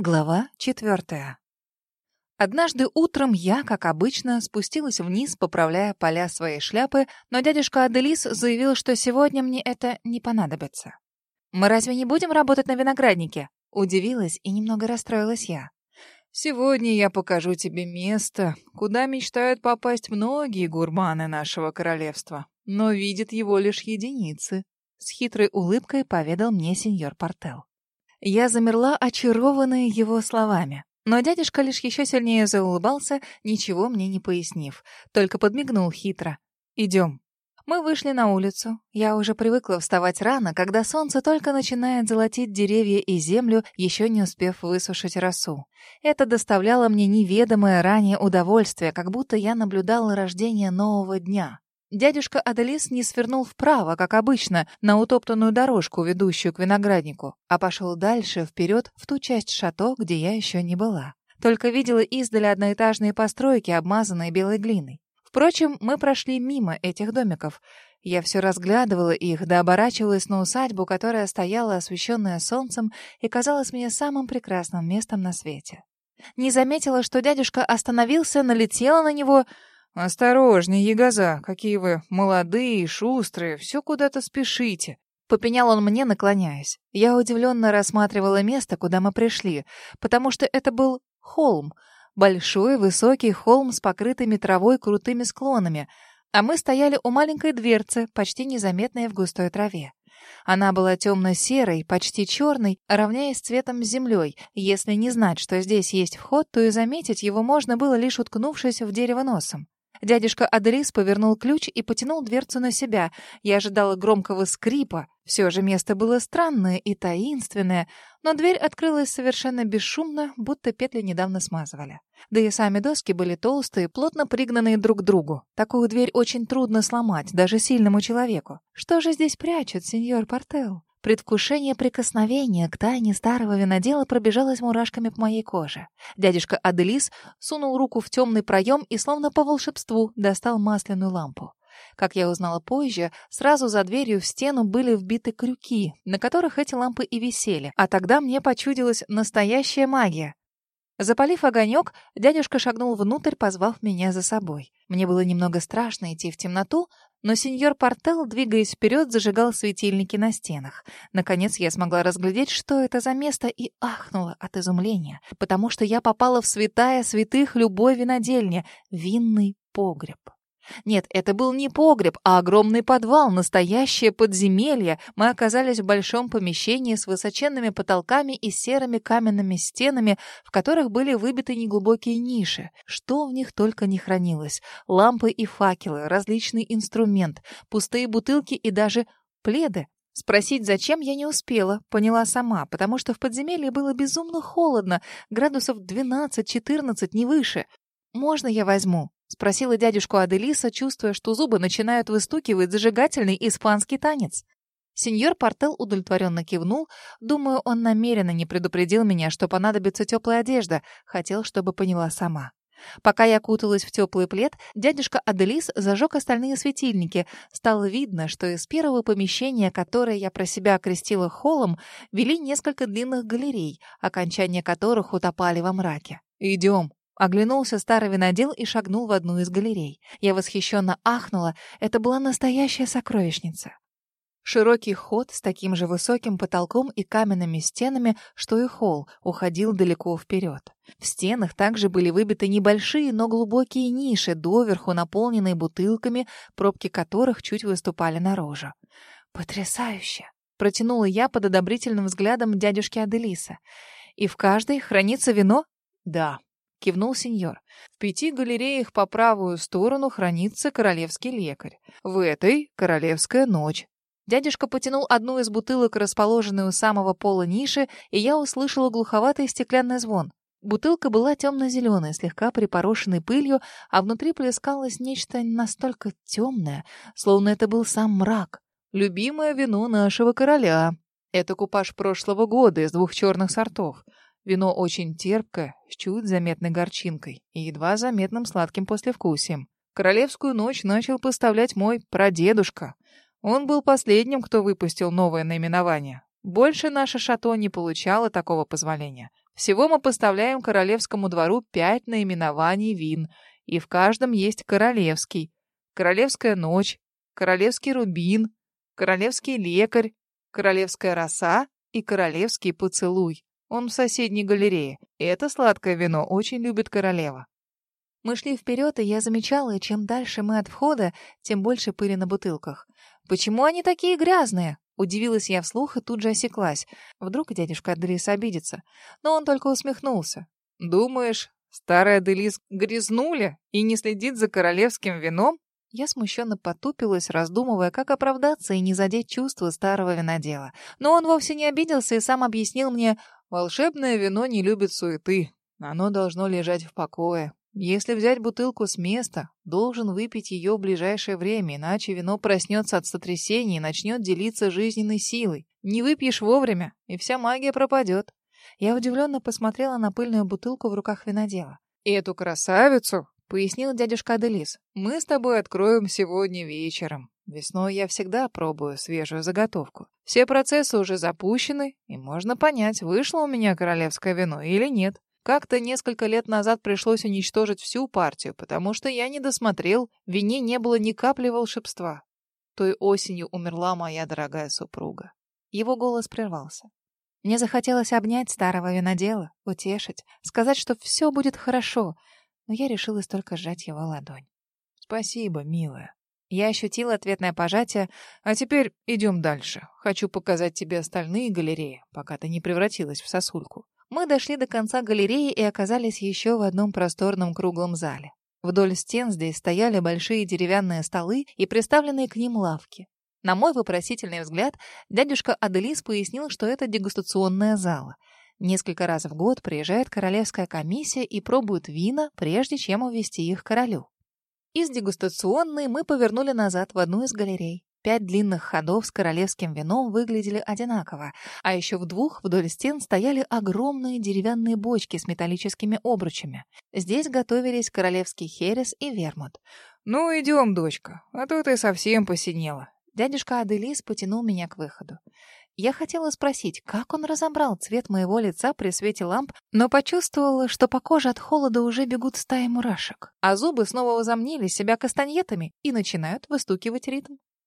Глава четвертая. Однажды утром я, как обычно, спустилась вниз, поправляя поля своей шляпы, но дядюшка Аделис заявил, что сегодня мне это не понадобится. «Мы разве не будем работать на винограднике?» Удивилась и немного расстроилась я. «Сегодня я покажу тебе место, куда мечтают попасть многие гурманы нашего королевства, но видят его лишь единицы», — с хитрой улыбкой поведал мне сеньор Портел. Я замерла, очарованная его словами. Но дядюшка лишь еще сильнее заулыбался, ничего мне не пояснив, только подмигнул хитро. «Идем». Мы вышли на улицу. Я уже привыкла вставать рано, когда солнце только начинает золотить деревья и землю, еще не успев высушить росу. Это доставляло мне неведомое ранее удовольствие, как будто я наблюдала рождение нового дня. Дядюшка Аделис не свернул вправо, как обычно, на утоптанную дорожку, ведущую к винограднику, а пошел дальше, вперед, в ту часть шато, где я еще не была. Только видела издали одноэтажные постройки, обмазанные белой глиной. Впрочем, мы прошли мимо этих домиков. Я все разглядывала их, да оборачивалась на усадьбу, которая стояла, освещенная солнцем, и казалась мне самым прекрасным местом на свете. Не заметила, что дядюшка остановился, налетела на него — «Осторожней, ягоза, какие вы молодые шустрые, все куда-то спешите». Попенял он мне, наклоняясь. Я удивленно рассматривала место, куда мы пришли, потому что это был холм. Большой, высокий холм с покрытыми травой крутыми склонами. А мы стояли у маленькой дверцы, почти незаметной в густой траве. Она была темно-серой, почти черной, равняясь цветом с землей. Если не знать, что здесь есть вход, то и заметить его можно было, лишь уткнувшись в дерево носом. Дядюшка Аделис повернул ключ и потянул дверцу на себя. Я ожидала громкого скрипа. Все же место было странное и таинственное, но дверь открылась совершенно бесшумно, будто петли недавно смазывали. Да и сами доски были толстые, плотно пригнанные друг к другу. Такую дверь очень трудно сломать, даже сильному человеку. Что же здесь прячет сеньор Портел? Предвкушение прикосновения к тайне старого винодела пробежалось мурашками по моей коже. Дядюшка Аделис сунул руку в темный проем и, словно по волшебству, достал масляную лампу. Как я узнала позже, сразу за дверью в стену были вбиты крюки, на которых эти лампы и висели, а тогда мне почудилась настоящая магия. Запалив огонек, дядюшка шагнул внутрь, позвав меня за собой. Мне было немного страшно идти в темноту, но сеньор Портел, двигаясь вперед, зажигал светильники на стенах. Наконец я смогла разглядеть, что это за место, и ахнула от изумления, потому что я попала в святая святых любой винодельни — винный погреб. Нет, это был не погреб, а огромный подвал, настоящее подземелье. Мы оказались в большом помещении с высоченными потолками и серыми каменными стенами, в которых были выбиты неглубокие ниши. Что в них только не хранилось. Лампы и факелы, различный инструмент, пустые бутылки и даже пледы. Спросить, зачем, я не успела, поняла сама, потому что в подземелье было безумно холодно, градусов 12-14, не выше. «Можно я возьму?» — спросила дядюшку Аделиса, чувствуя, что зубы начинают выстукивать зажигательный испанский танец. Сеньор Портел удовлетворенно кивнул. Думаю, он намеренно не предупредил меня, что понадобится теплая одежда. Хотел, чтобы поняла сама. Пока я куталась в теплый плед, дядюшка Аделис зажег остальные светильники. Стало видно, что из первого помещения, которое я про себя окрестила холлом, вели несколько длинных галерей, окончания которых утопали во мраке. «Идем», Оглянулся старый винодел и шагнул в одну из галерей. Я восхищенно ахнула. Это была настоящая сокровищница. Широкий ход с таким же высоким потолком и каменными стенами, что и холл, уходил далеко вперед. В стенах также были выбиты небольшие, но глубокие ниши, доверху наполненные бутылками, пробки которых чуть выступали наружу. «Потрясающе!» — протянула я под одобрительным взглядом дядюшки Аделиса. «И в каждой хранится вино?» «Да», — кивнул сеньор. «В пяти галереях по правую сторону хранится королевский лекарь. В этой — королевская ночь». Дядюшка потянул одну из бутылок, расположенной у самого пола ниши, и я услышала глуховатый стеклянный звон. Бутылка была темно-зеленой, слегка припорошенной пылью, а внутри плескалось нечто настолько темное, словно это был сам мрак. «Любимое вино нашего короля. Это купаж прошлого года из двух черных сортов. Вино очень терпкое, с чуть заметной горчинкой и едва заметным сладким послевкусием. Королевскую ночь начал поставлять мой прадедушка. Он был последним, кто выпустил новое наименование. Больше наше шато не получало такого позволения. Всего мы поставляем королевскому двору пять наименований вин, и в каждом есть королевский. Королевская ночь, королевский рубин, королевский лекарь, королевская роса и королевский поцелуй. Он в соседней галерее. И это сладкое вино очень любит королева. Мы шли вперед, и я замечала, чем дальше мы от входа, тем больше пыли на бутылках. «Почему они такие грязные?» Удивилась я вслух и тут же осеклась. Вдруг дядюшка Аделис обидится. Но он только усмехнулся. «Думаешь, старая Аделис грязнуля и не следит за королевским вином?» Я смущенно потупилась, раздумывая, как оправдаться и не задеть чувства старого винодела. Но он вовсе не обиделся и сам объяснил мне, «Волшебное вино не любит суеты. Оно должно лежать в покое. Если взять бутылку с места, должен выпить ее в ближайшее время, иначе вино проснется от сотрясения и начнет делиться жизненной силой. Не выпьешь вовремя, и вся магия пропадет. Я удивленно посмотрела на пыльную бутылку в руках винодела. «Эту красавицу, — пояснил дядюшка Аделис, — мы с тобой откроем сегодня вечером. Весной я всегда пробую свежую заготовку. Все процессы уже запущены, и можно понять, вышло у меня королевское вино или нет. Как-то несколько лет назад пришлось уничтожить всю партию, потому что я не досмотрел, в вине не было ни капли волшебства. Той осенью умерла моя дорогая супруга. Его голос прервался. Мне захотелось обнять старого винодела, утешить, сказать, что все будет хорошо, но я решилась только сжать его ладонь. «Спасибо, милая». Я ощутила ответное пожатие, а теперь идем дальше. Хочу показать тебе остальные галереи, пока ты не превратилась в сосульку. Мы дошли до конца галереи и оказались еще в одном просторном круглом зале. Вдоль стен здесь стояли большие деревянные столы и приставленные к ним лавки. На мой вопросительный взгляд, дядюшка Аделис пояснил, что это дегустационная зала. Несколько раз в год приезжает королевская комиссия и пробует вина, прежде чем увезти их королю. Из дегустационной мы повернули назад в одну из галерей. Пять длинных ходов с королевским вином выглядели одинаково, а еще в двух вдоль стен стояли огромные деревянные бочки с металлическими обручами. Здесь готовились королевский херес и вермут. «Ну, идем, дочка, а то ты совсем посинела». Дядюшка Аделис потянул меня к выходу. Я хотела спросить, как он разобрал цвет моего лица при свете ламп, но почувствовала, что по коже от холода уже бегут стаи мурашек, а зубы снова возомнили себя кастаньетами и начинают выстукивать ритм.